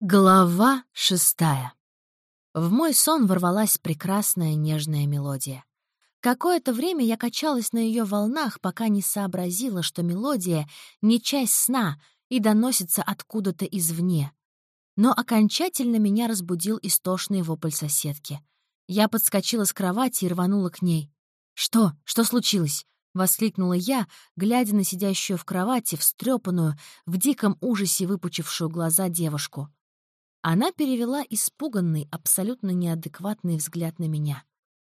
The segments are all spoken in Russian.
Глава шестая. В мой сон ворвалась прекрасная нежная мелодия. Какое-то время я качалась на ее волнах, пока не сообразила, что мелодия — не часть сна и доносится откуда-то извне. Но окончательно меня разбудил истошный вопль соседки. Я подскочила с кровати и рванула к ней. «Что? Что случилось?» — воскликнула я, глядя на сидящую в кровати, встрепанную, в диком ужасе выпучившую глаза девушку. Она перевела испуганный, абсолютно неадекватный взгляд на меня.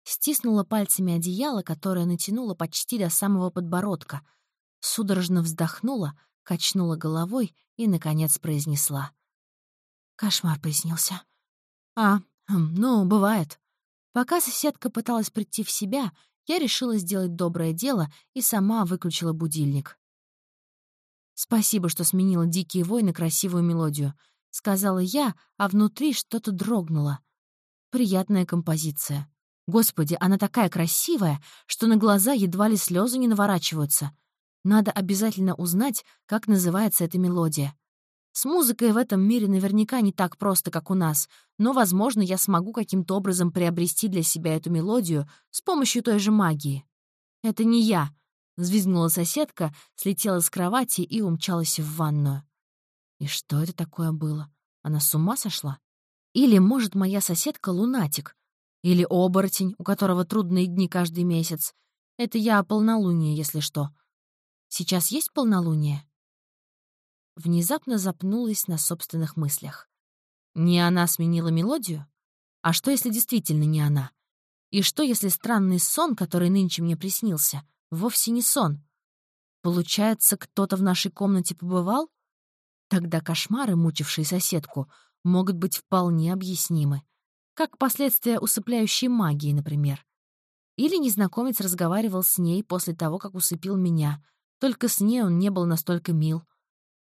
Стиснула пальцами одеяло, которое натянула почти до самого подбородка. Судорожно вздохнула, качнула головой и, наконец, произнесла. Кошмар приснился. «А, хм, ну, бывает». Пока соседка пыталась прийти в себя, я решила сделать доброе дело и сама выключила будильник. Спасибо, что сменила «Дикие вой» на красивую мелодию —— сказала я, а внутри что-то дрогнуло. Приятная композиция. Господи, она такая красивая, что на глаза едва ли слезы не наворачиваются. Надо обязательно узнать, как называется эта мелодия. С музыкой в этом мире наверняка не так просто, как у нас, но, возможно, я смогу каким-то образом приобрести для себя эту мелодию с помощью той же магии. «Это не я», — взвизгнула соседка, слетела с кровати и умчалась в ванную. И что это такое было? Она с ума сошла? Или, может, моя соседка — лунатик? Или оборотень, у которого трудные дни каждый месяц? Это я о полнолунии, если что. Сейчас есть полнолуние? Внезапно запнулась на собственных мыслях. Не она сменила мелодию? А что, если действительно не она? И что, если странный сон, который нынче мне приснился, вовсе не сон? Получается, кто-то в нашей комнате побывал? Тогда кошмары, мучившие соседку, могут быть вполне объяснимы. Как последствия усыпляющей магии, например. Или незнакомец разговаривал с ней после того, как усыпил меня. Только с ней он не был настолько мил.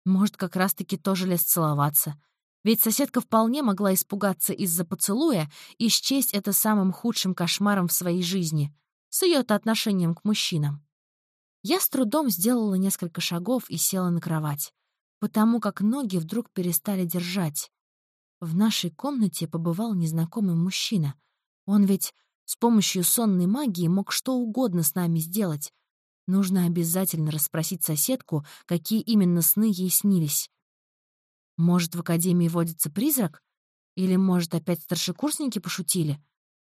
Может, как раз-таки тоже лез целоваться. Ведь соседка вполне могла испугаться из-за поцелуя и счесть это самым худшим кошмаром в своей жизни, с ее-то отношением к мужчинам. Я с трудом сделала несколько шагов и села на кровать потому как ноги вдруг перестали держать. В нашей комнате побывал незнакомый мужчина. Он ведь с помощью сонной магии мог что угодно с нами сделать. Нужно обязательно расспросить соседку, какие именно сны ей снились. Может, в академии водится призрак? Или, может, опять старшекурсники пошутили?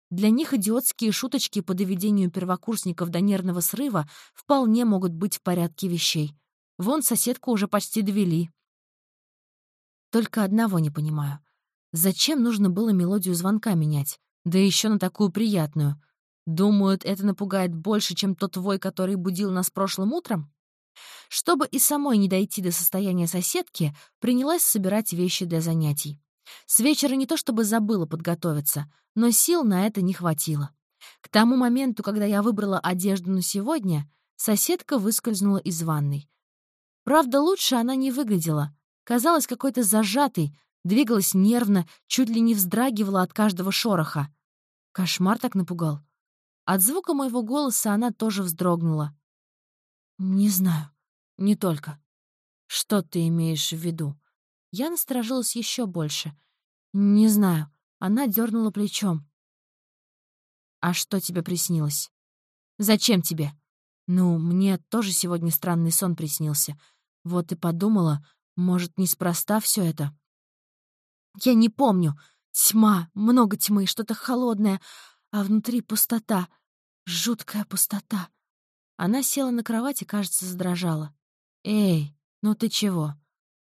Для них идиотские шуточки по доведению первокурсников до нервного срыва вполне могут быть в порядке вещей. Вон соседку уже почти довели. Только одного не понимаю. Зачем нужно было мелодию звонка менять? Да еще на такую приятную. Думают, это напугает больше, чем тот вой, который будил нас прошлым утром? Чтобы и самой не дойти до состояния соседки, принялась собирать вещи для занятий. С вечера не то чтобы забыла подготовиться, но сил на это не хватило. К тому моменту, когда я выбрала одежду на сегодня, соседка выскользнула из ванной. Правда, лучше она не выглядела. Казалась какой-то зажатой, двигалась нервно, чуть ли не вздрагивала от каждого шороха. Кошмар так напугал. От звука моего голоса она тоже вздрогнула. «Не знаю. Не только. Что ты имеешь в виду?» Я насторожилась еще больше. «Не знаю». Она дернула плечом. «А что тебе приснилось?» «Зачем тебе?» «Ну, мне тоже сегодня странный сон приснился. Вот и подумала, может, неспроста все это? Я не помню. Тьма, много тьмы, что-то холодное, а внутри пустота, жуткая пустота. Она села на кровать и, кажется, задрожала. «Эй, ну ты чего?»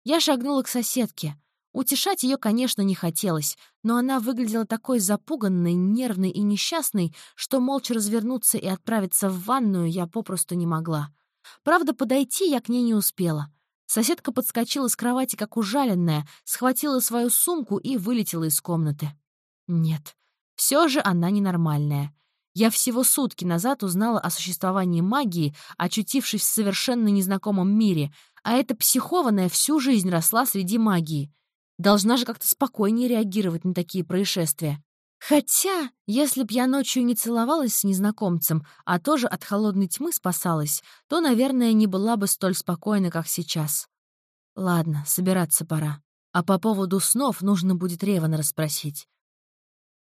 Я шагнула к соседке. Утешать ее, конечно, не хотелось, но она выглядела такой запуганной, нервной и несчастной, что молча развернуться и отправиться в ванную я попросту не могла. Правда, подойти я к ней не успела. Соседка подскочила с кровати, как ужаленная, схватила свою сумку и вылетела из комнаты. Нет, все же она ненормальная. Я всего сутки назад узнала о существовании магии, очутившись в совершенно незнакомом мире, а эта психованная всю жизнь росла среди магии. Должна же как-то спокойнее реагировать на такие происшествия. Хотя, если б я ночью не целовалась с незнакомцем, а тоже от холодной тьмы спасалась, то, наверное, не была бы столь спокойна, как сейчас. Ладно, собираться пора. А по поводу снов нужно будет Ревана расспросить.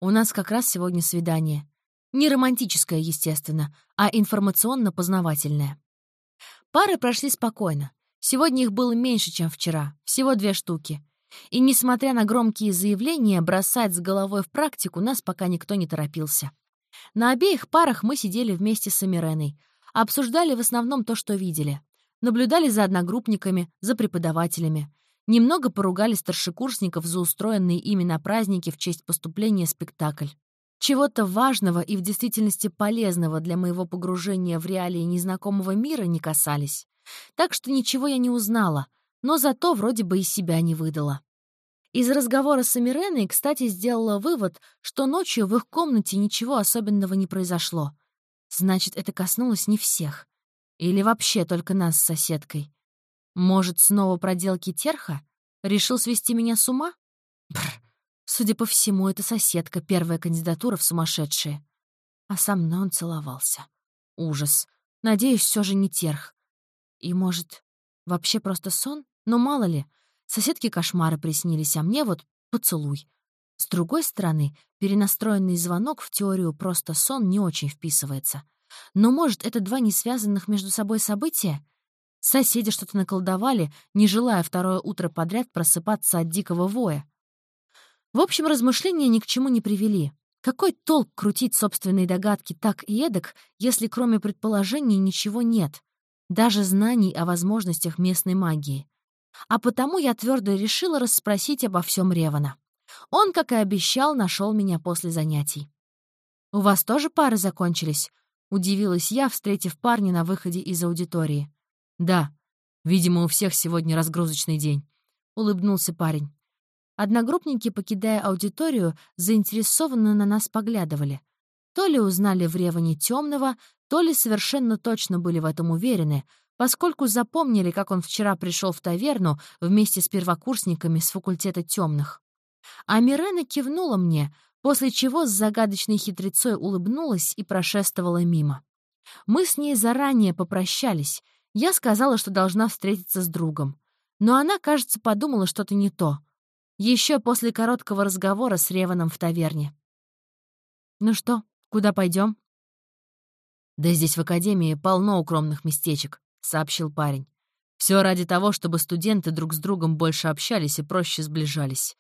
У нас как раз сегодня свидание. Не романтическое, естественно, а информационно-познавательное. Пары прошли спокойно. Сегодня их было меньше, чем вчера, всего две штуки. И, несмотря на громкие заявления, бросать с головой в практику нас пока никто не торопился. На обеих парах мы сидели вместе с Амиреной, обсуждали в основном то, что видели. Наблюдали за одногруппниками, за преподавателями. Немного поругали старшекурсников за устроенные ими на праздники в честь поступления спектакль. Чего-то важного и в действительности полезного для моего погружения в реалии незнакомого мира не касались. Так что ничего я не узнала, но зато вроде бы и себя не выдала. Из разговора с Амиреной, кстати, сделала вывод, что ночью в их комнате ничего особенного не произошло. Значит, это коснулось не всех. Или вообще только нас с соседкой. Может, снова проделки Терха? Решил свести меня с ума? Бррр. Судя по всему, это соседка, первая кандидатура в сумасшедшие. А со мной он целовался. Ужас. Надеюсь, все же не Терх. И, может, вообще просто сон? Но мало ли, соседке кошмары приснились, а мне вот поцелуй. С другой стороны, перенастроенный звонок в теорию «просто сон» не очень вписывается. Но, может, это два несвязанных между собой события? Соседи что-то наколдовали, не желая второе утро подряд просыпаться от дикого воя. В общем, размышления ни к чему не привели. Какой толк крутить собственные догадки так и эдак, если кроме предположений ничего нет? Даже знаний о возможностях местной магии. А потому я твердо решила расспросить обо всем Ревана. Он, как и обещал, нашел меня после занятий. «У вас тоже пары закончились?» — удивилась я, встретив парня на выходе из аудитории. «Да, видимо, у всех сегодня разгрузочный день», — улыбнулся парень. Одногруппники, покидая аудиторию, заинтересованно на нас поглядывали. То ли узнали в Реване темного, то ли совершенно точно были в этом уверены, поскольку запомнили, как он вчера пришел в таверну вместе с первокурсниками с факультета темных. А Мирена кивнула мне, после чего с загадочной хитрецой улыбнулась и прошествовала мимо. Мы с ней заранее попрощались. Я сказала, что должна встретиться с другом. Но она, кажется, подумала что-то не то. Еще после короткого разговора с Реваном в таверне. «Ну что, куда пойдем? «Да здесь в академии полно укромных местечек», — сообщил парень. Все ради того, чтобы студенты друг с другом больше общались и проще сближались.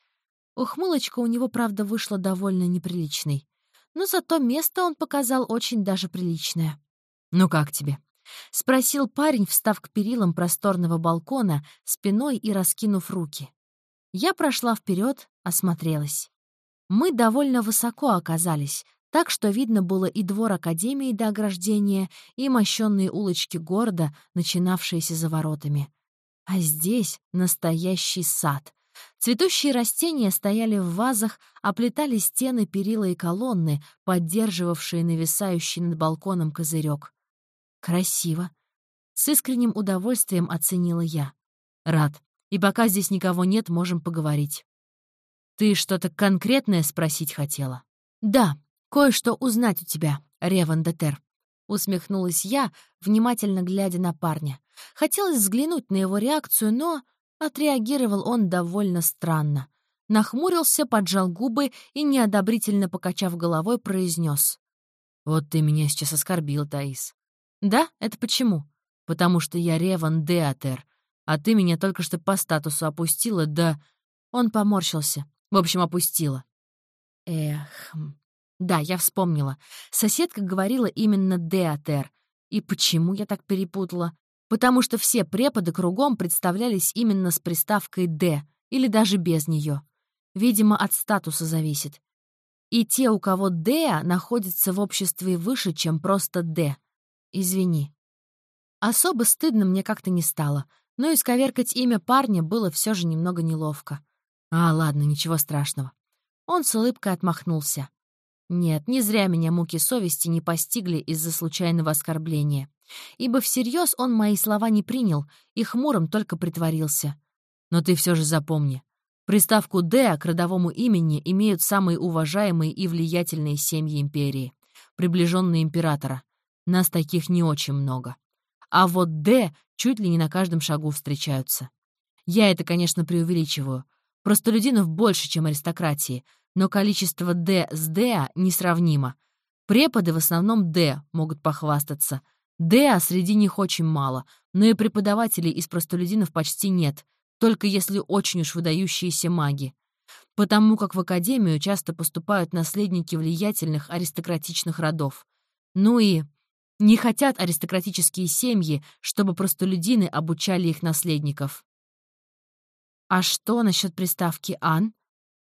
Ухмылочка у него, правда, вышла довольно неприличной. Но зато место он показал очень даже приличное. «Ну как тебе?» — спросил парень, встав к перилам просторного балкона, спиной и раскинув руки. Я прошла вперед, осмотрелась. Мы довольно высоко оказались, так что видно было и двор Академии до ограждения, и мощенные улочки города, начинавшиеся за воротами. А здесь настоящий сад. Цветущие растения стояли в вазах, оплетали стены, перила и колонны, поддерживавшие нависающий над балконом козырек. Красиво. С искренним удовольствием оценила я. Рад. И пока здесь никого нет, можем поговорить. Ты что-то конкретное спросить хотела? Да, кое-что узнать у тебя, Реван Детер. Усмехнулась я, внимательно глядя на парня. Хотелось взглянуть на его реакцию, но Отреагировал он довольно странно. Нахмурился, поджал губы и, неодобрительно покачав головой, произнес. «Вот ты меня сейчас оскорбил, Таис». «Да? Это почему?» «Потому что я Реван Деатер, а ты меня только что по статусу опустила, да...» Он поморщился. В общем, опустила. Эх... Да, я вспомнила. Соседка говорила именно Деатер. И почему я так перепутала? потому что все преподы кругом представлялись именно с приставкой «Д» или даже без нее. Видимо, от статуса зависит. И те, у кого «Д» находятся в обществе выше, чем просто «Д». Извини. Особо стыдно мне как-то не стало, но исковеркать имя парня было все же немного неловко. А, ладно, ничего страшного. Он с улыбкой отмахнулся. Нет, не зря меня муки совести не постигли из-за случайного оскорбления ибо всерьез он мои слова не принял и хмурым только притворился. Но ты все же запомни. Приставку «Д» к родовому имени имеют самые уважаемые и влиятельные семьи империи, приближенные императора. Нас таких не очень много. А вот «Д» чуть ли не на каждом шагу встречаются. Я это, конечно, преувеличиваю. Простолюдинов больше, чем аристократии, но количество «Д» с «Д» несравнимо. Преподы в основном «Д» могут похвастаться. «Д» среди них очень мало, но и преподавателей из простолюдинов почти нет, только если очень уж выдающиеся маги. Потому как в академию часто поступают наследники влиятельных аристократичных родов. Ну и не хотят аристократические семьи, чтобы простолюдины обучали их наследников. А что насчет приставки «ан»?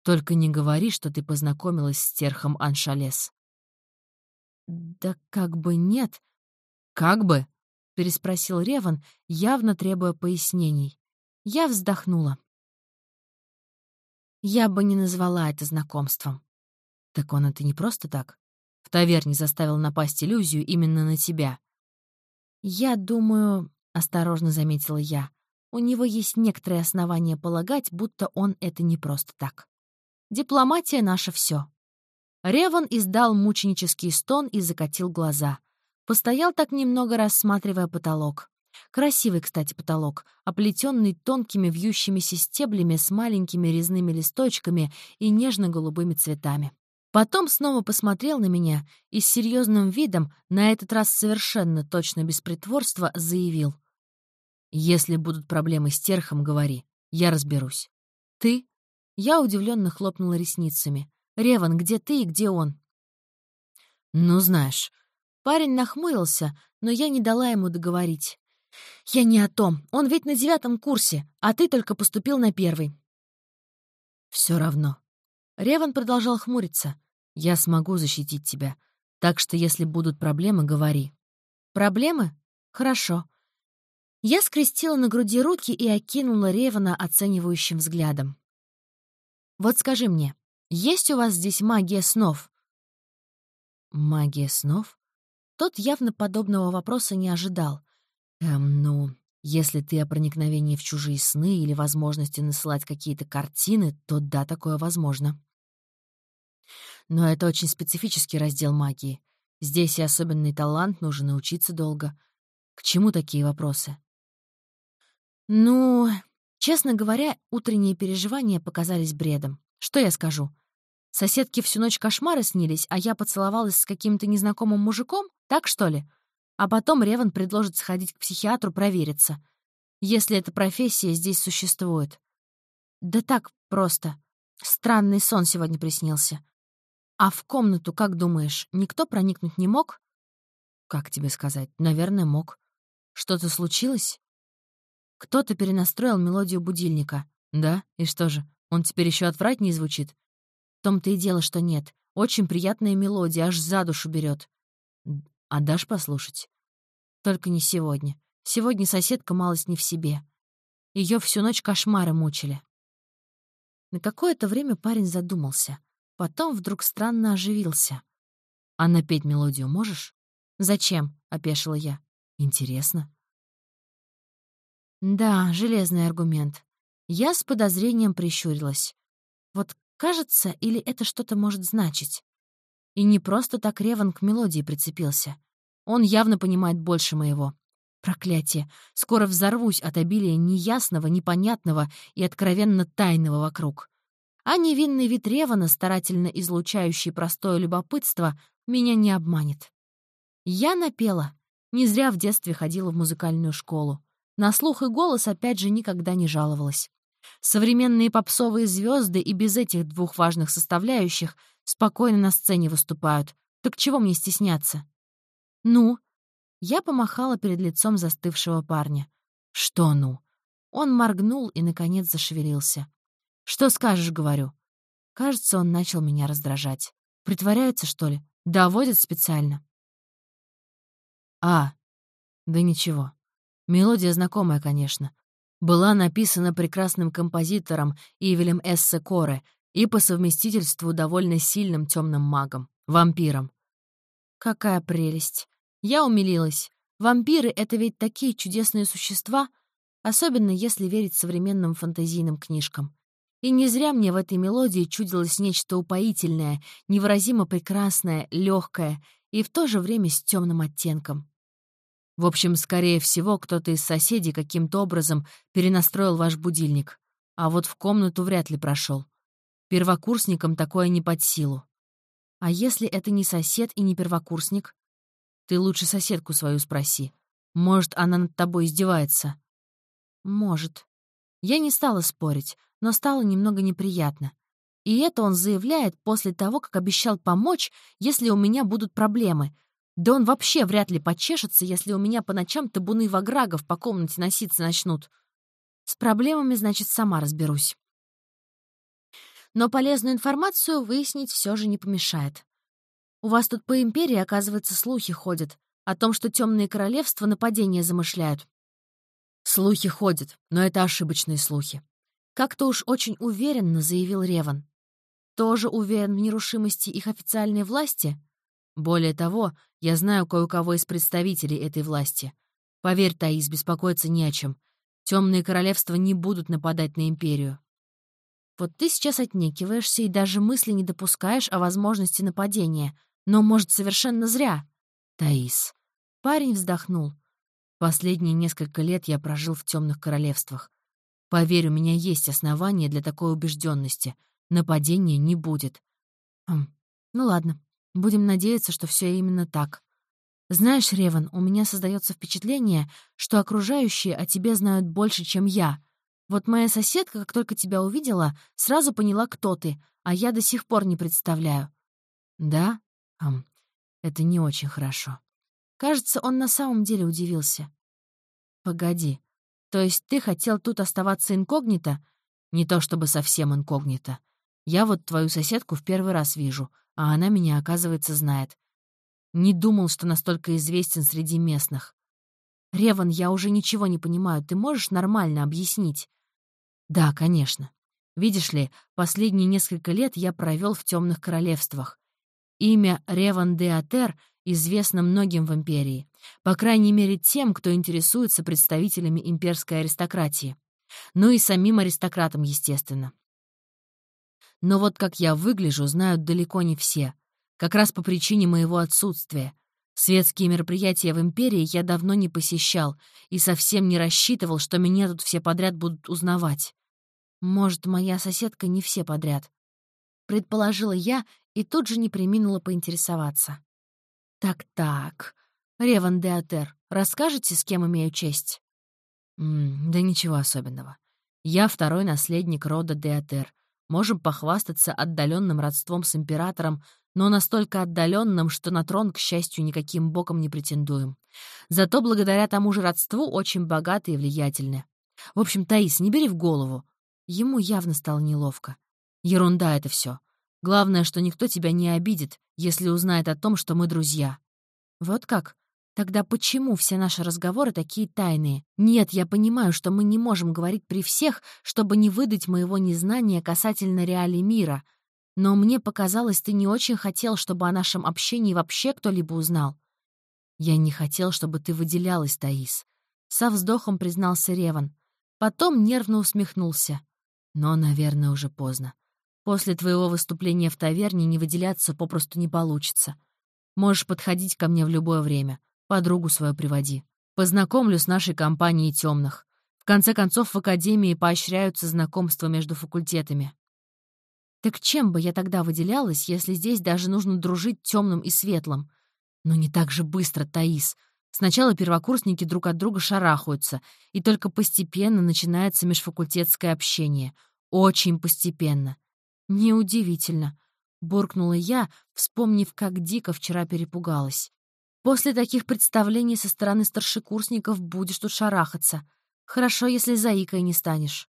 Только не говори, что ты познакомилась с Терхом Аншалес. Да как бы нет. Как бы? переспросил Реван, явно требуя пояснений. Я вздохнула. Я бы не назвала это знакомством. Так он это не просто так. В таверне заставил напасть иллюзию именно на тебя. Я думаю, — осторожно заметила я, — у него есть некоторые основания полагать, будто он это не просто так. Дипломатия — наше все. Реван издал мученический стон и закатил глаза. Постоял так немного, рассматривая потолок. Красивый, кстати, потолок, оплетенный тонкими вьющимися стеблями с маленькими резными листочками и нежно-голубыми цветами. Потом снова посмотрел на меня и с серьезным видом, на этот раз совершенно точно без притворства, заявил. «Если будут проблемы с терхом, говори. Я разберусь». «Ты?» Я удивленно хлопнула ресницами. «Реван, где ты и где он?» «Ну, знаешь». Парень нахмурился, но я не дала ему договорить. «Я не о том. Он ведь на девятом курсе, а ты только поступил на первый». Все равно. Реван продолжал хмуриться. «Я смогу защитить тебя. Так что, если будут проблемы, говори». «Проблемы? Хорошо». Я скрестила на груди руки и окинула Ревана оценивающим взглядом. «Вот скажи мне, есть у вас здесь магия снов?» «Магия снов?» Тот явно подобного вопроса не ожидал. Эм, ну, если ты о проникновении в чужие сны или возможности насылать какие-то картины, то да, такое возможно. Но это очень специфический раздел магии. Здесь и особенный талант, нужно научиться долго. К чему такие вопросы? Ну, честно говоря, утренние переживания показались бредом. Что я скажу? Соседки всю ночь кошмары снились, а я поцеловалась с каким-то незнакомым мужиком? Так, что ли? А потом Реван предложит сходить к психиатру провериться, если эта профессия здесь существует. Да так просто. Странный сон сегодня приснился. А в комнату, как думаешь, никто проникнуть не мог? Как тебе сказать? Наверное, мог. Что-то случилось? Кто-то перенастроил мелодию будильника. Да? И что же, он теперь еще отвратнее звучит? В том-то и дело, что нет. Очень приятная мелодия, аж за душу берет. А дашь послушать? Только не сегодня. Сегодня соседка малость не в себе. Ее всю ночь кошмары мучили. На какое-то время парень задумался. Потом вдруг странно оживился. «А напеть мелодию можешь?» «Зачем?» — опешила я. «Интересно». Да, железный аргумент. Я с подозрением прищурилась. Вот кажется, или это что-то может значить? И не просто так Реван к мелодии прицепился. Он явно понимает больше моего. Проклятие! Скоро взорвусь от обилия неясного, непонятного и откровенно тайного вокруг. А невинный вид Ревана, старательно излучающий простое любопытство, меня не обманет. Я напела. Не зря в детстве ходила в музыкальную школу. На слух и голос опять же никогда не жаловалась. Современные попсовые звезды и без этих двух важных составляющих спокойно на сцене выступают. Так чего мне стесняться? Ну? Я помахала перед лицом застывшего парня. Что ну? Он моргнул и, наконец, зашевелился. «Что скажешь?» — говорю. Кажется, он начал меня раздражать. Притворяется, что ли? Доводит специально. А, да ничего. Мелодия знакомая, конечно. Была написана прекрасным композитором Ивелем Эссе Коре и по совместительству довольно сильным темным магом, вампиром. Какая прелесть! Я умилилась. Вампиры — это ведь такие чудесные существа, особенно если верить современным фантазийным книжкам. И не зря мне в этой мелодии чудилось нечто упоительное, невыразимо прекрасное, легкое и в то же время с темным оттенком. В общем, скорее всего, кто-то из соседей каким-то образом перенастроил ваш будильник. а вот в комнату вряд ли прошел. Первокурсникам такое не под силу. А если это не сосед и не первокурсник? Ты лучше соседку свою спроси. Может, она над тобой издевается? Может. Я не стала спорить, но стало немного неприятно. И это он заявляет после того, как обещал помочь, если у меня будут проблемы. Да он вообще вряд ли почешется, если у меня по ночам табуны ваграгов по комнате носиться начнут. С проблемами, значит, сама разберусь. Но полезную информацию выяснить все же не помешает. У вас тут по империи, оказывается, слухи ходят о том, что темные королевства нападения замышляют. Слухи ходят, но это ошибочные слухи. Как-то уж очень уверенно заявил Реван. Тоже уверен в нерушимости их официальной власти? Более того, я знаю кое-кого из представителей этой власти. Поверь, Таис, беспокоиться не о чем. Темные королевства не будут нападать на империю. Вот ты сейчас отнекиваешься и даже мысли не допускаешь о возможности нападения. Но, может, совершенно зря. Таис. Парень вздохнул. Последние несколько лет я прожил в темных королевствах. Поверь, у меня есть основания для такой убежденности. Нападения не будет. Хм. Ну ладно, будем надеяться, что все именно так. Знаешь, Реван, у меня создается впечатление, что окружающие о тебе знают больше, чем я. Вот моя соседка, как только тебя увидела, сразу поняла, кто ты, а я до сих пор не представляю. Да? Хм. Это не очень хорошо. Кажется, он на самом деле удивился. Погоди. То есть ты хотел тут оставаться инкогнито? Не то чтобы совсем инкогнито. Я вот твою соседку в первый раз вижу, а она меня, оказывается, знает. Не думал, что настолько известен среди местных. Реван, я уже ничего не понимаю. Ты можешь нормально объяснить? Да, конечно. Видишь ли, последние несколько лет я провел в темных королевствах. Имя Реван де Атер известно многим в империи. По крайней мере, тем, кто интересуется представителями имперской аристократии. Ну и самим аристократам, естественно. Но вот как я выгляжу, знают далеко не все. Как раз по причине моего отсутствия. Светские мероприятия в Империи я давно не посещал и совсем не рассчитывал, что меня тут все подряд будут узнавать. Может, моя соседка не все подряд. Предположила я и тут же не приминула поинтересоваться. «Так-так, Реван де Атер, расскажете, с кем имею честь?» М -м, «Да ничего особенного. Я второй наследник рода де Атер. Можем похвастаться отдаленным родством с императором, но настолько отдаленным, что на трон, к счастью, никаким боком не претендуем. Зато благодаря тому же родству очень богаты и влиятельны. В общем, Таис, не бери в голову. Ему явно стало неловко. Ерунда это все. Главное, что никто тебя не обидит, если узнает о том, что мы друзья. Вот как? Тогда почему все наши разговоры такие тайные? Нет, я понимаю, что мы не можем говорить при всех, чтобы не выдать моего незнания касательно реалий мира — но мне показалось, ты не очень хотел, чтобы о нашем общении вообще кто-либо узнал. Я не хотел, чтобы ты выделялась, Таис. Со вздохом признался Реван. Потом нервно усмехнулся. Но, наверное, уже поздно. После твоего выступления в таверне не выделяться попросту не получится. Можешь подходить ко мне в любое время. Подругу свою приводи. Познакомлю с нашей компанией темных. В конце концов, в Академии поощряются знакомства между факультетами. Так чем бы я тогда выделялась, если здесь даже нужно дружить темным и светлым? Но не так же быстро, Таис. Сначала первокурсники друг от друга шарахаются, и только постепенно начинается межфакультетское общение. Очень постепенно. Неудивительно, — буркнула я, вспомнив, как дико вчера перепугалась. После таких представлений со стороны старшекурсников будешь тут шарахаться. Хорошо, если заикой не станешь.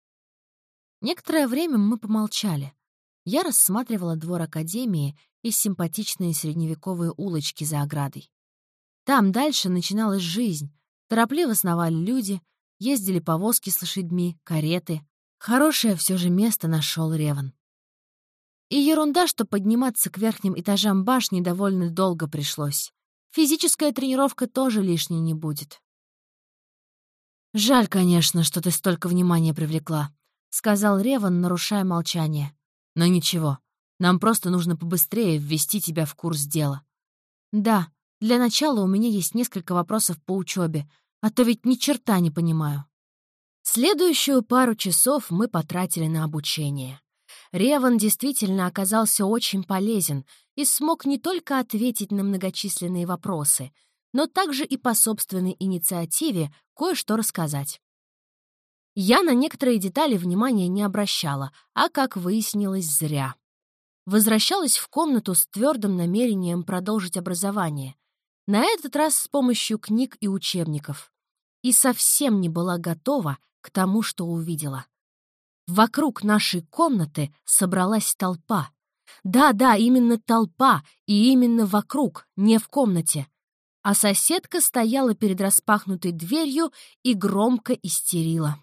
Некоторое время мы помолчали. Я рассматривала двор Академии и симпатичные средневековые улочки за оградой. Там дальше начиналась жизнь. Торопливо сновали люди, ездили повозки с лошадьми, кареты. Хорошее все же место нашел Реван. И ерунда, что подниматься к верхним этажам башни довольно долго пришлось. Физическая тренировка тоже лишней не будет. «Жаль, конечно, что ты столько внимания привлекла», — сказал Реван, нарушая молчание. Но ничего, нам просто нужно побыстрее ввести тебя в курс дела. Да, для начала у меня есть несколько вопросов по учебе, а то ведь ни черта не понимаю. Следующую пару часов мы потратили на обучение. Реван действительно оказался очень полезен и смог не только ответить на многочисленные вопросы, но также и по собственной инициативе кое-что рассказать. Я на некоторые детали внимания не обращала, а, как выяснилось, зря. Возвращалась в комнату с твердым намерением продолжить образование. На этот раз с помощью книг и учебников. И совсем не была готова к тому, что увидела. Вокруг нашей комнаты собралась толпа. Да-да, именно толпа, и именно вокруг, не в комнате. А соседка стояла перед распахнутой дверью и громко истерила.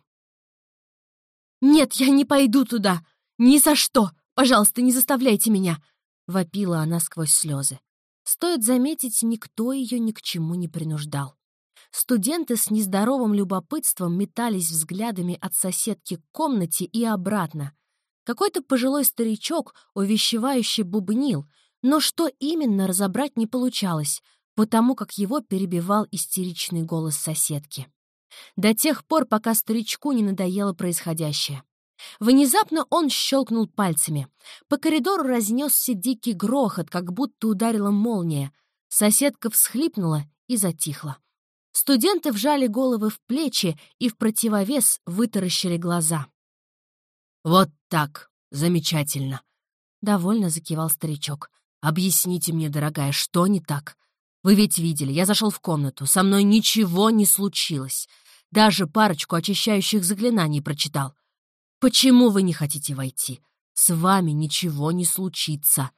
«Нет, я не пойду туда! Ни за что! Пожалуйста, не заставляйте меня!» — вопила она сквозь слезы. Стоит заметить, никто ее ни к чему не принуждал. Студенты с нездоровым любопытством метались взглядами от соседки к комнате и обратно. Какой-то пожилой старичок увещевающе бубнил, но что именно разобрать не получалось, потому как его перебивал истеричный голос соседки до тех пор, пока старичку не надоело происходящее. Внезапно он щелкнул пальцами. По коридору разнесся дикий грохот, как будто ударила молния. Соседка всхлипнула и затихла. Студенты вжали головы в плечи и в противовес вытаращили глаза. «Вот так! Замечательно!» — довольно закивал старичок. «Объясните мне, дорогая, что не так? Вы ведь видели, я зашел в комнату, со мной ничего не случилось. Даже парочку очищающих заклинаний прочитал. Почему вы не хотите войти? С вами ничего не случится.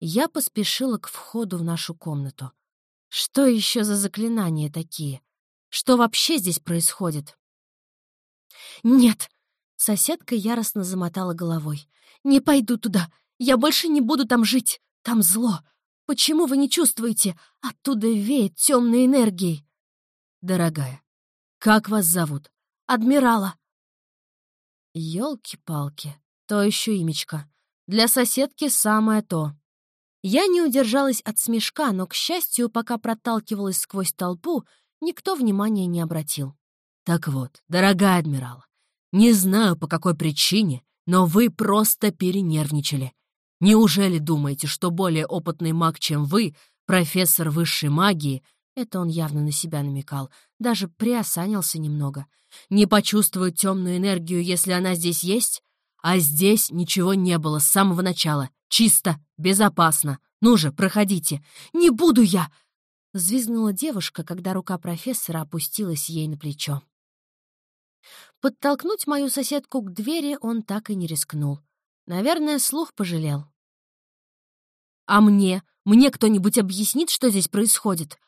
Я поспешила к входу в нашу комнату. Что еще за заклинания такие? Что вообще здесь происходит? Нет, соседка яростно замотала головой. Не пойду туда. Я больше не буду там жить. Там зло. Почему вы не чувствуете? Оттуда веет темной энергией. Дорогая, как вас зовут? Адмирала. Ёлки-палки, то еще имечко. Для соседки самое то. Я не удержалась от смешка, но, к счастью, пока проталкивалась сквозь толпу, никто внимания не обратил. Так вот, дорогая адмирал, не знаю, по какой причине, но вы просто перенервничали. Неужели думаете, что более опытный маг, чем вы, профессор высшей магии, это он явно на себя намекал, даже приосанился немного. Не почувствует темную энергию, если она здесь есть? А здесь ничего не было с самого начала. Чисто, безопасно. Ну же, проходите. Не буду я! Взвизгнула девушка, когда рука профессора опустилась ей на плечо. Подтолкнуть мою соседку к двери он так и не рискнул. Наверное, слух пожалел. «А мне? Мне кто-нибудь объяснит, что здесь происходит?»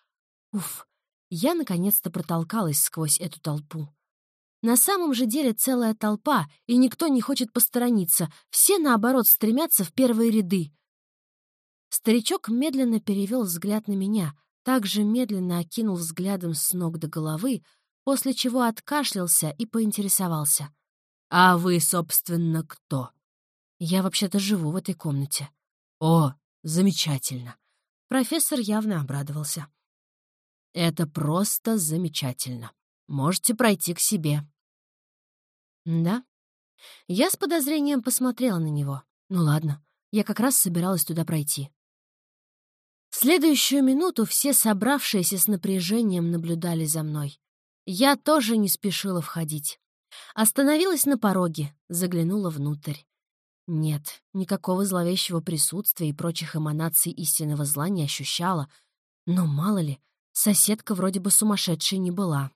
Уф, я наконец-то протолкалась сквозь эту толпу. На самом же деле целая толпа, и никто не хочет посторониться, все, наоборот, стремятся в первые ряды. Старичок медленно перевел взгляд на меня, также медленно окинул взглядом с ног до головы, после чего откашлялся и поинтересовался. «А вы, собственно, кто?» «Я вообще-то живу в этой комнате». «О, замечательно!» Профессор явно обрадовался. Это просто замечательно. Можете пройти к себе. Да? Я с подозрением посмотрела на него. Ну ладно, я как раз собиралась туда пройти. В следующую минуту все собравшиеся с напряжением наблюдали за мной. Я тоже не спешила входить. Остановилась на пороге, заглянула внутрь. Нет, никакого зловещего присутствия и прочих эманаций истинного зла не ощущала. Но мало ли, Соседка вроде бы сумасшедшей не была.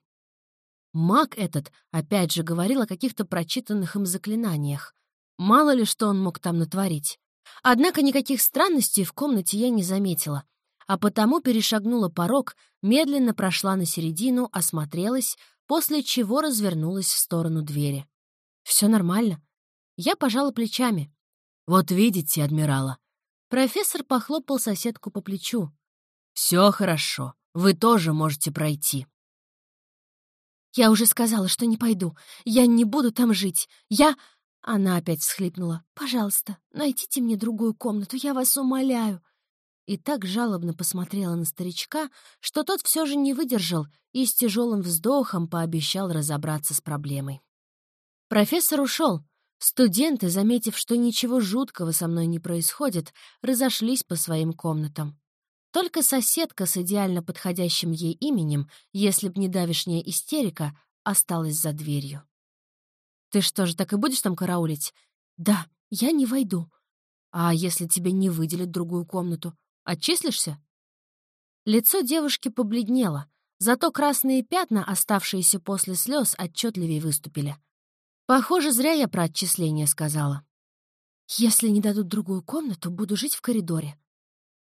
Маг этот опять же говорил о каких-то прочитанных им заклинаниях. Мало ли что он мог там натворить. Однако никаких странностей в комнате я не заметила, а потому перешагнула порог, медленно прошла на середину, осмотрелась, после чего развернулась в сторону двери. Все нормально. Я пожала плечами. «Вот видите, адмирала». Профессор похлопал соседку по плечу. «Все хорошо. Вы тоже можете пройти». «Я уже сказала, что не пойду. Я не буду там жить. Я...» Она опять всхлипнула. «Пожалуйста, найдите мне другую комнату, я вас умоляю». И так жалобно посмотрела на старичка, что тот все же не выдержал и с тяжелым вздохом пообещал разобраться с проблемой. Профессор ушел. Студенты, заметив, что ничего жуткого со мной не происходит, разошлись по своим комнатам. Только соседка с идеально подходящим ей именем, если б не давишняя истерика, осталась за дверью. «Ты что же, так и будешь там караулить?» «Да, я не войду». «А если тебе не выделят другую комнату, отчислишься?» Лицо девушки побледнело, зато красные пятна, оставшиеся после слез, отчетливее выступили. Похоже, зря я про отчисление сказала. «Если не дадут другую комнату, буду жить в коридоре».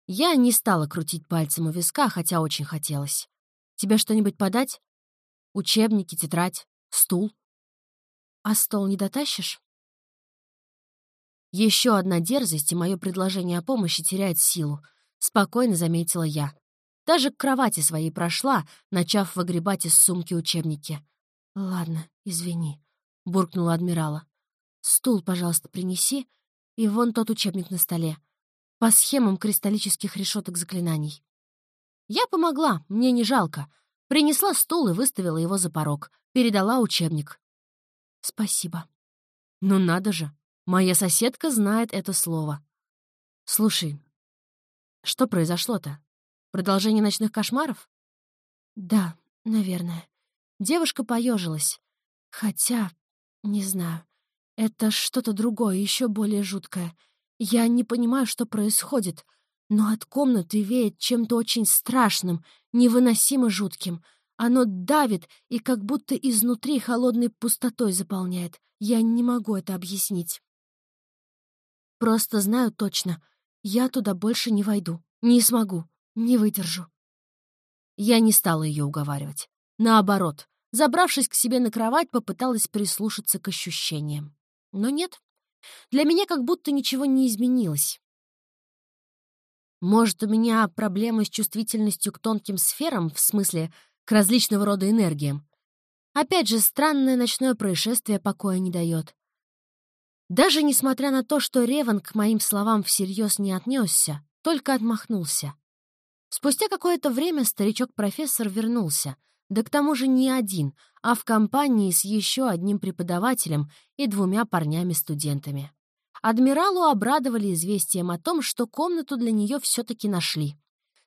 Я не стала крутить пальцем у виска, хотя очень хотелось. «Тебе что-нибудь подать? Учебники, тетрадь, стул?» «А стол не дотащишь?» Еще одна дерзость, и мое предложение о помощи теряет силу, спокойно заметила я. Даже к кровати своей прошла, начав выгребать из сумки учебники. «Ладно, извини», — буркнула адмирала. «Стул, пожалуйста, принеси, и вон тот учебник на столе. По схемам кристаллических решеток заклинаний». Я помогла, мне не жалко. Принесла стул и выставила его за порог. Передала учебник. «Спасибо». «Ну надо же, Моя соседка знает это слово. Слушай, что произошло-то? Продолжение ночных кошмаров? Да, наверное. Девушка поежилась. Хотя, не знаю, это что-то другое, еще более жуткое. Я не понимаю, что происходит, но от комнаты веет чем-то очень страшным, невыносимо жутким. Оно давит и как будто изнутри холодной пустотой заполняет. Я не могу это объяснить. Просто знаю точно, я туда больше не войду, не смогу, не выдержу. Я не стала ее уговаривать. Наоборот, забравшись к себе на кровать, попыталась прислушаться к ощущениям. Но нет, для меня как будто ничего не изменилось. Может, у меня проблемы с чувствительностью к тонким сферам, в смысле, к различного рода энергиям. Опять же, странное ночное происшествие покоя не дает. Даже несмотря на то, что Реван к моим словам всерьез не отнесся, только отмахнулся. Спустя какое-то время старичок-профессор вернулся, да к тому же не один, а в компании с еще одним преподавателем и двумя парнями-студентами. Адмиралу обрадовали известием о том, что комнату для нее все-таки нашли.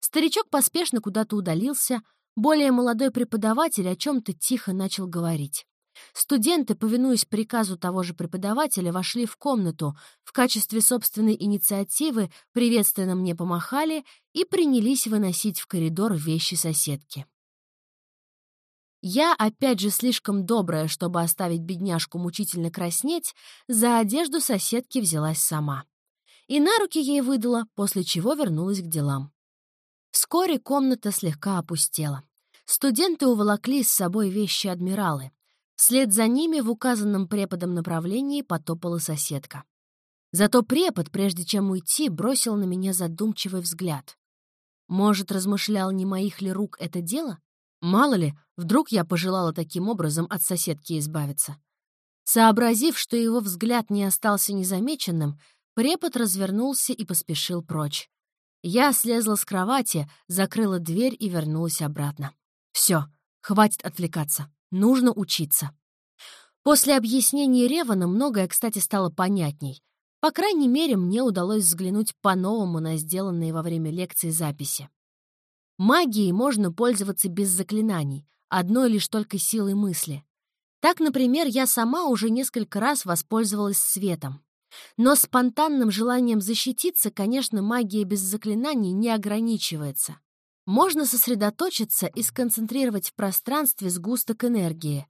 Старичок поспешно куда-то удалился, более молодой преподаватель о чем-то тихо начал говорить. Студенты, повинуясь приказу того же преподавателя, вошли в комнату, в качестве собственной инициативы приветственно мне помахали и принялись выносить в коридор вещи соседки. Я, опять же слишком добрая, чтобы оставить бедняжку мучительно краснеть, за одежду соседки взялась сама. И на руки ей выдала, после чего вернулась к делам. Вскоре комната слегка опустела. Студенты уволокли с собой вещи адмиралы. Вслед за ними в указанном преподом направлении потопала соседка. Зато препод, прежде чем уйти, бросил на меня задумчивый взгляд. Может, размышлял, не моих ли рук это дело? Мало ли, вдруг я пожелала таким образом от соседки избавиться. Сообразив, что его взгляд не остался незамеченным, препод развернулся и поспешил прочь. Я слезла с кровати, закрыла дверь и вернулась обратно. Все, хватит отвлекаться. Нужно учиться. После объяснений Ревана многое, кстати, стало понятней. По крайней мере, мне удалось взглянуть по-новому на сделанные во время лекции записи. Магией можно пользоваться без заклинаний, одной лишь только силой мысли. Так, например, я сама уже несколько раз воспользовалась светом. Но спонтанным желанием защититься, конечно, магия без заклинаний не ограничивается. Можно сосредоточиться и сконцентрировать в пространстве сгусток энергии.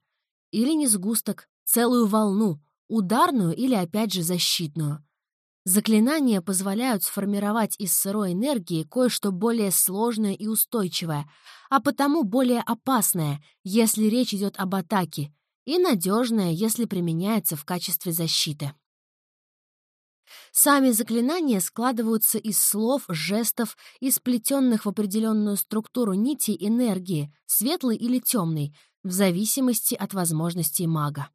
Или не сгусток, целую волну, ударную или, опять же, защитную. Заклинания позволяют сформировать из сырой энергии кое-что более сложное и устойчивое, а потому более опасное, если речь идет об атаке, и надежное, если применяется в качестве защиты. Сами заклинания складываются из слов, жестов и сплетенных в определенную структуру нитей энергии, светлой или темной, в зависимости от возможностей мага.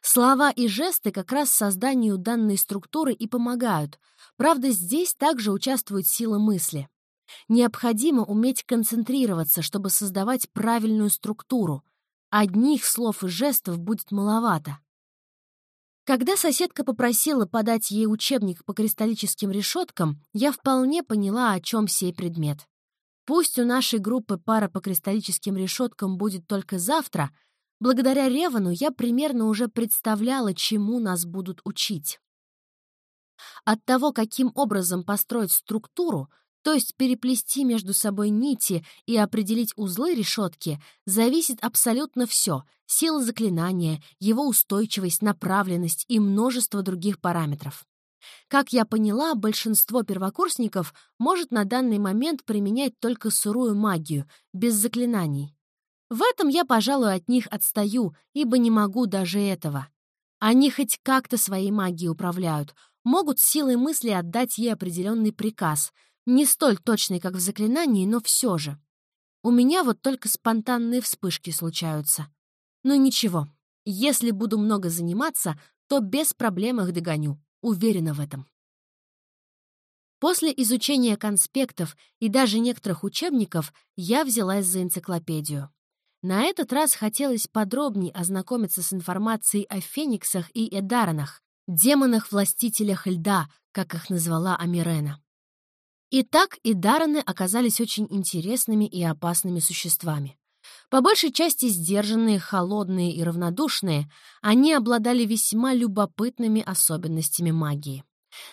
Слова и жесты как раз созданию данной структуры и помогают. Правда, здесь также участвует сила мысли. Необходимо уметь концентрироваться, чтобы создавать правильную структуру. Одних слов и жестов будет маловато. Когда соседка попросила подать ей учебник по кристаллическим решеткам, я вполне поняла, о чем сей предмет. Пусть у нашей группы пара по кристаллическим решеткам будет только завтра, благодаря Ревану я примерно уже представляла, чему нас будут учить. От того, каким образом построить структуру, то есть переплести между собой нити и определить узлы решетки, зависит абсолютно все — сила заклинания, его устойчивость, направленность и множество других параметров. Как я поняла, большинство первокурсников может на данный момент применять только сырую магию, без заклинаний. В этом я, пожалуй, от них отстаю, ибо не могу даже этого. Они хоть как-то своей магией управляют, могут силой мысли отдать ей определенный приказ, не столь точный, как в заклинании, но все же. У меня вот только спонтанные вспышки случаются. Но ничего, если буду много заниматься, то без проблем их догоню. Уверена в этом. После изучения конспектов и даже некоторых учебников я взялась за энциклопедию. На этот раз хотелось подробнее ознакомиться с информацией о фениксах и эдаронах, демонах-властителях льда, как их назвала Амирена. И так и Даррены оказались очень интересными и опасными существами. По большей части сдержанные, холодные и равнодушные, они обладали весьма любопытными особенностями магии.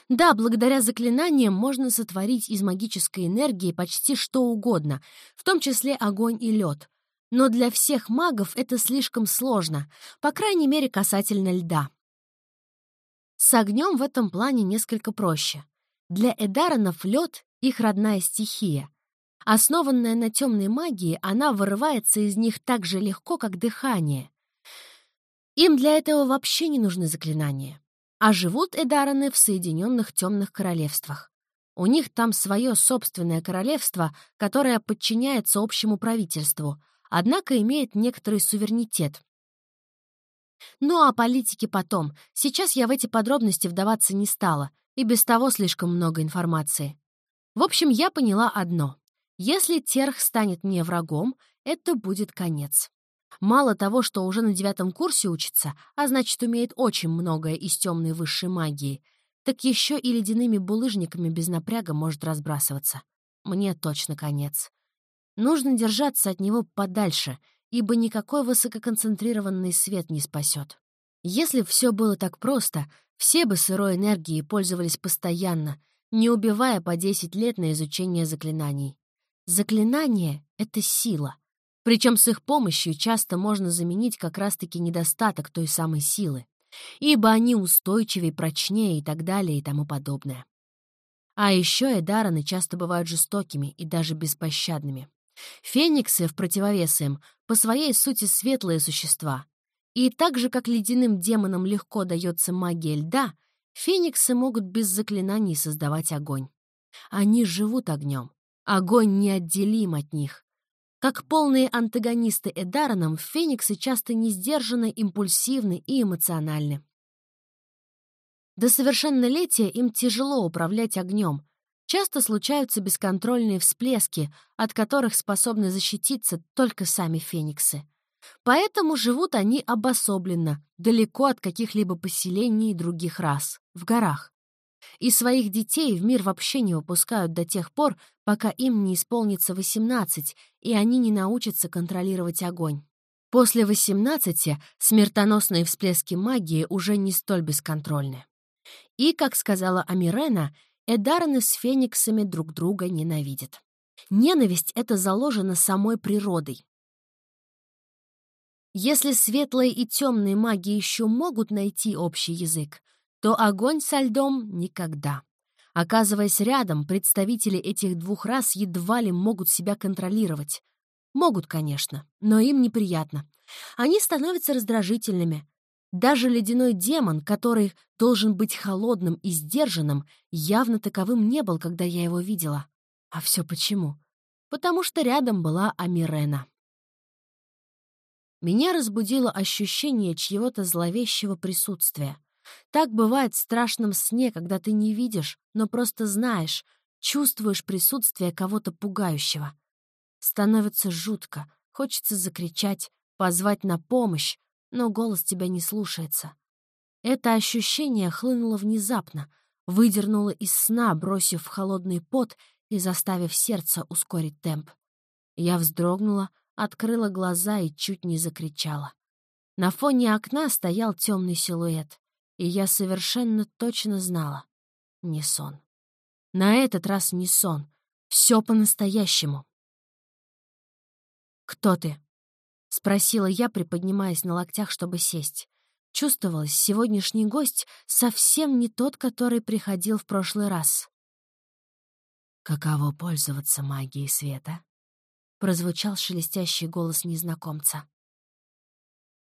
Да, благодаря заклинаниям можно сотворить из магической энергии почти что угодно, в том числе огонь и лед. Но для всех магов это слишком сложно, по крайней мере касательно льда. С огнем в этом плане несколько проще. Для Эдаронов лед — их родная стихия — Основанная на темной магии, она вырывается из них так же легко, как дыхание. Им для этого вообще не нужны заклинания. А живут Эдараны в Соединенных Темных Королевствах. У них там свое собственное королевство, которое подчиняется общему правительству, однако имеет некоторый суверенитет. Ну а политики потом. Сейчас я в эти подробности вдаваться не стала, и без того слишком много информации. В общем, я поняла одно. Если Терх станет мне врагом, это будет конец. Мало того, что уже на девятом курсе учится, а значит, умеет очень многое из темной высшей магии, так еще и ледяными булыжниками без напряга может разбрасываться. Мне точно конец. Нужно держаться от него подальше, ибо никакой высококонцентрированный свет не спасет. Если все было так просто, все бы сырой энергией пользовались постоянно, не убивая по 10 лет на изучение заклинаний. Заклинание — это сила. Причем с их помощью часто можно заменить как раз-таки недостаток той самой силы, ибо они устойчивее, прочнее и так далее и тому подобное. А еще Эдараны часто бывают жестокими и даже беспощадными. Фениксы, в противовес им, по своей сути светлые существа. И так же, как ледяным демонам легко дается магия льда, фениксы могут без заклинаний создавать огонь. Они живут огнем, Огонь неотделим от них. Как полные антагонисты Эдаранам, фениксы часто не сдержаны, импульсивны и эмоциональны. До совершеннолетия им тяжело управлять огнем. Часто случаются бесконтрольные всплески, от которых способны защититься только сами фениксы. Поэтому живут они обособленно, далеко от каких-либо поселений других рас, в горах и своих детей в мир вообще не выпускают до тех пор, пока им не исполнится 18, и они не научатся контролировать огонь. После 18 смертоносные всплески магии уже не столь бесконтрольны. И, как сказала Амирена, Эдарны с фениксами друг друга ненавидят. Ненависть — это заложено самой природой. Если светлые и темные маги еще могут найти общий язык, то огонь со льдом — никогда. Оказываясь рядом, представители этих двух рас едва ли могут себя контролировать. Могут, конечно, но им неприятно. Они становятся раздражительными. Даже ледяной демон, который должен быть холодным и сдержанным, явно таковым не был, когда я его видела. А все почему? Потому что рядом была Амирена. Меня разбудило ощущение чьего-то зловещего присутствия. Так бывает в страшном сне, когда ты не видишь, но просто знаешь, чувствуешь присутствие кого-то пугающего. Становится жутко, хочется закричать, позвать на помощь, но голос тебя не слушается. Это ощущение хлынуло внезапно, выдернуло из сна, бросив в холодный пот и заставив сердце ускорить темп. Я вздрогнула, открыла глаза и чуть не закричала. На фоне окна стоял темный силуэт, и я совершенно точно знала — не сон. На этот раз не сон, все по-настоящему. «Кто ты?» — спросила я, приподнимаясь на локтях, чтобы сесть. Чувствовалось, сегодняшний гость совсем не тот, который приходил в прошлый раз. «Каково пользоваться магией света?» — прозвучал шелестящий голос незнакомца.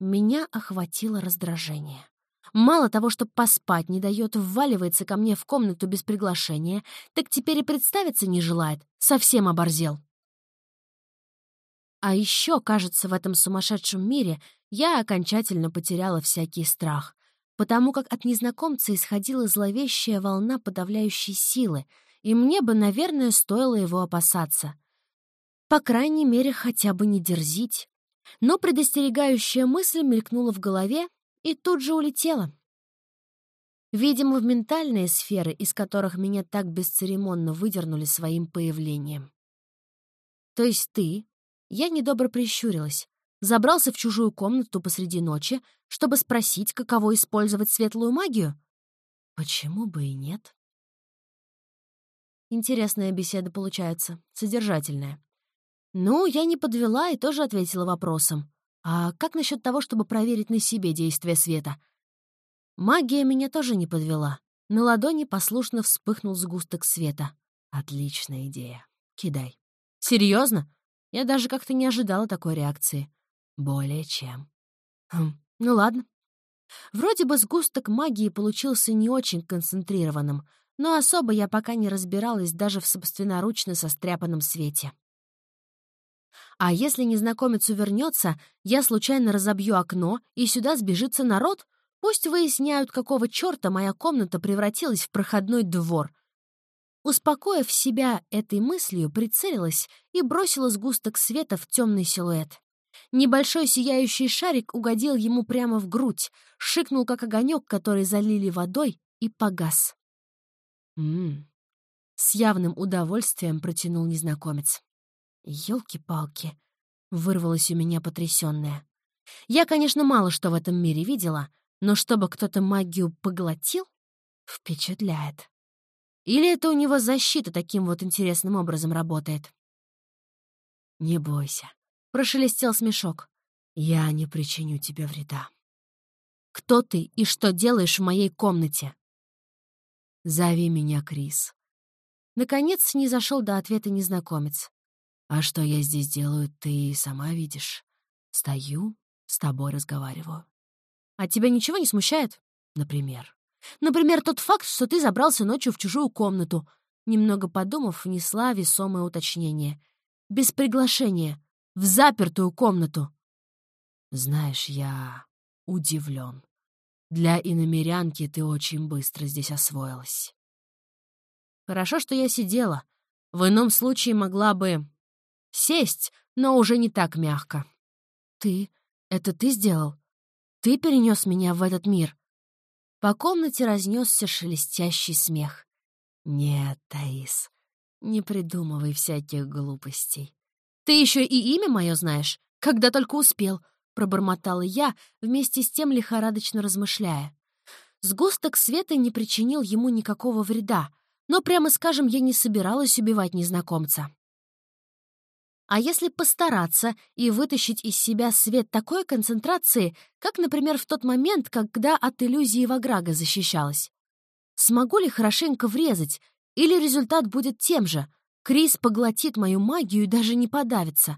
Меня охватило раздражение. Мало того, что поспать не дает, вваливается ко мне в комнату без приглашения, так теперь и представиться не желает, совсем оборзел. А еще, кажется, в этом сумасшедшем мире я окончательно потеряла всякий страх, потому как от незнакомца исходила зловещая волна подавляющей силы, и мне бы, наверное, стоило его опасаться. По крайней мере, хотя бы не дерзить. Но предостерегающая мысль мелькнула в голове и тут же улетела. Видимо, в ментальные сферы, из которых меня так бесцеремонно выдернули своим появлением. То есть ты, я недобро прищурилась. Забрался в чужую комнату посреди ночи, чтобы спросить, каково использовать светлую магию? Почему бы и нет? Интересная беседа получается, содержательная. Ну, я не подвела и тоже ответила вопросом. А как насчет того, чтобы проверить на себе действие света? Магия меня тоже не подвела. На ладони послушно вспыхнул сгусток света. Отличная идея. Кидай. Серьезно? Я даже как-то не ожидала такой реакции. Более чем. Хм, ну ладно. Вроде бы сгусток магии получился не очень концентрированным, но особо я пока не разбиралась даже в собственноручно состряпанном свете. А если незнакомец увернется, я случайно разобью окно, и сюда сбежится народ? Пусть выясняют, какого черта моя комната превратилась в проходной двор — Успокоив себя этой мыслью, прицелилась и бросила сгусток света в темный силуэт. Небольшой сияющий шарик угодил ему прямо в грудь, шикнул, как огонек, который залили водой, и погас. «М-м-м», с явным удовольствием протянул незнакомец. «Елки-палки!» — вырвалась у меня потрясённая. Я, конечно, мало что в этом мире видела, но чтобы кто-то магию поглотил, впечатляет. Или это у него защита таким вот интересным образом работает? «Не бойся», — прошелестел смешок. «Я не причиню тебе вреда». «Кто ты и что делаешь в моей комнате?» «Зови меня Крис». Наконец не зашел до ответа незнакомец. «А что я здесь делаю, ты сама видишь. Стою, с тобой разговариваю». «А тебя ничего не смущает?» «Например». Например, тот факт, что ты забрался ночью в чужую комнату. Немного подумав, внесла весомое уточнение. Без приглашения. В запертую комнату. Знаешь, я удивлен. Для иномерянки ты очень быстро здесь освоилась. Хорошо, что я сидела. В ином случае могла бы сесть, но уже не так мягко. Ты? Это ты сделал? Ты перенес меня в этот мир? По комнате разнесся шелестящий смех. «Нет, Таис, не придумывай всяких глупостей. Ты еще и имя мое знаешь, когда только успел», — пробормотала я, вместе с тем лихорадочно размышляя. Сгусток света не причинил ему никакого вреда, но, прямо скажем, я не собиралась убивать незнакомца. А если постараться и вытащить из себя свет такой концентрации, как, например, в тот момент, когда от иллюзии Ваграга защищалась? Смогу ли хорошенько врезать, или результат будет тем же? Крис поглотит мою магию и даже не подавится.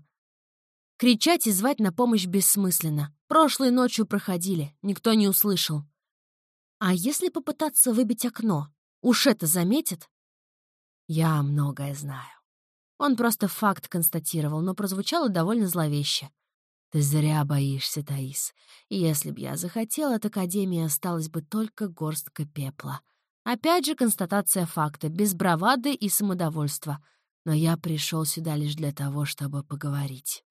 Кричать и звать на помощь бессмысленно. Прошлой ночью проходили, никто не услышал. А если попытаться выбить окно? Уж это заметит? Я многое знаю. Он просто факт констатировал, но прозвучало довольно зловеще. «Ты зря боишься, Таис. Если б я захотела, от Академии осталась бы только горстка пепла. Опять же констатация факта, без бравады и самодовольства. Но я пришел сюда лишь для того, чтобы поговорить.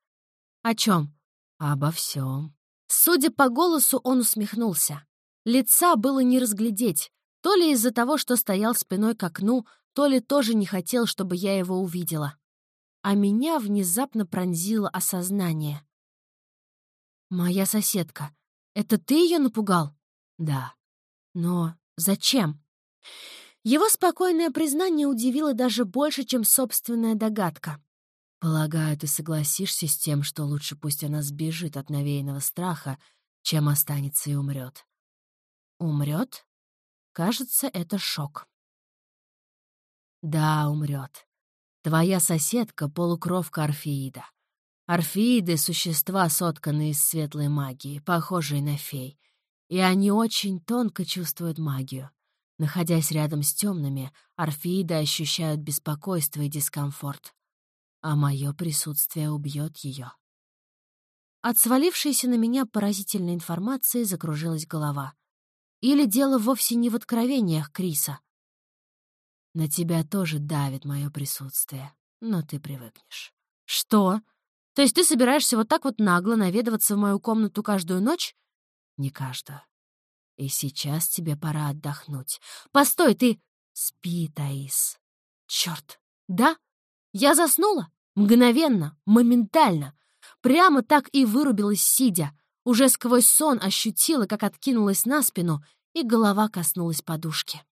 О чем? Обо всем. Судя по голосу, он усмехнулся. Лица было не разглядеть, то ли из-за того, что стоял спиной к окну, то ли тоже не хотел, чтобы я его увидела. А меня внезапно пронзило осознание. «Моя соседка. Это ты ее напугал?» «Да». «Но зачем?» Его спокойное признание удивило даже больше, чем собственная догадка. «Полагаю, ты согласишься с тем, что лучше пусть она сбежит от навеянного страха, чем останется и умрет. Умрет? Кажется, это шок. Да, умрет. Твоя соседка — полукровка Орфеида. Орфеиды — существа, сотканные из светлой магии, похожие на фей. И они очень тонко чувствуют магию. Находясь рядом с темными, Орфеиды ощущают беспокойство и дискомфорт. А мое присутствие убьет ее. От свалившейся на меня поразительной информации закружилась голова. Или дело вовсе не в откровениях Криса. На тебя тоже давит мое присутствие, но ты привыкнешь. Что? То есть ты собираешься вот так вот нагло наведываться в мою комнату каждую ночь? Не каждую. И сейчас тебе пора отдохнуть. Постой, ты... Спи, Таис. Черт. Да? Я заснула? Мгновенно, моментально. Прямо так и вырубилась, сидя. Уже сквозь сон ощутила, как откинулась на спину, и голова коснулась подушки.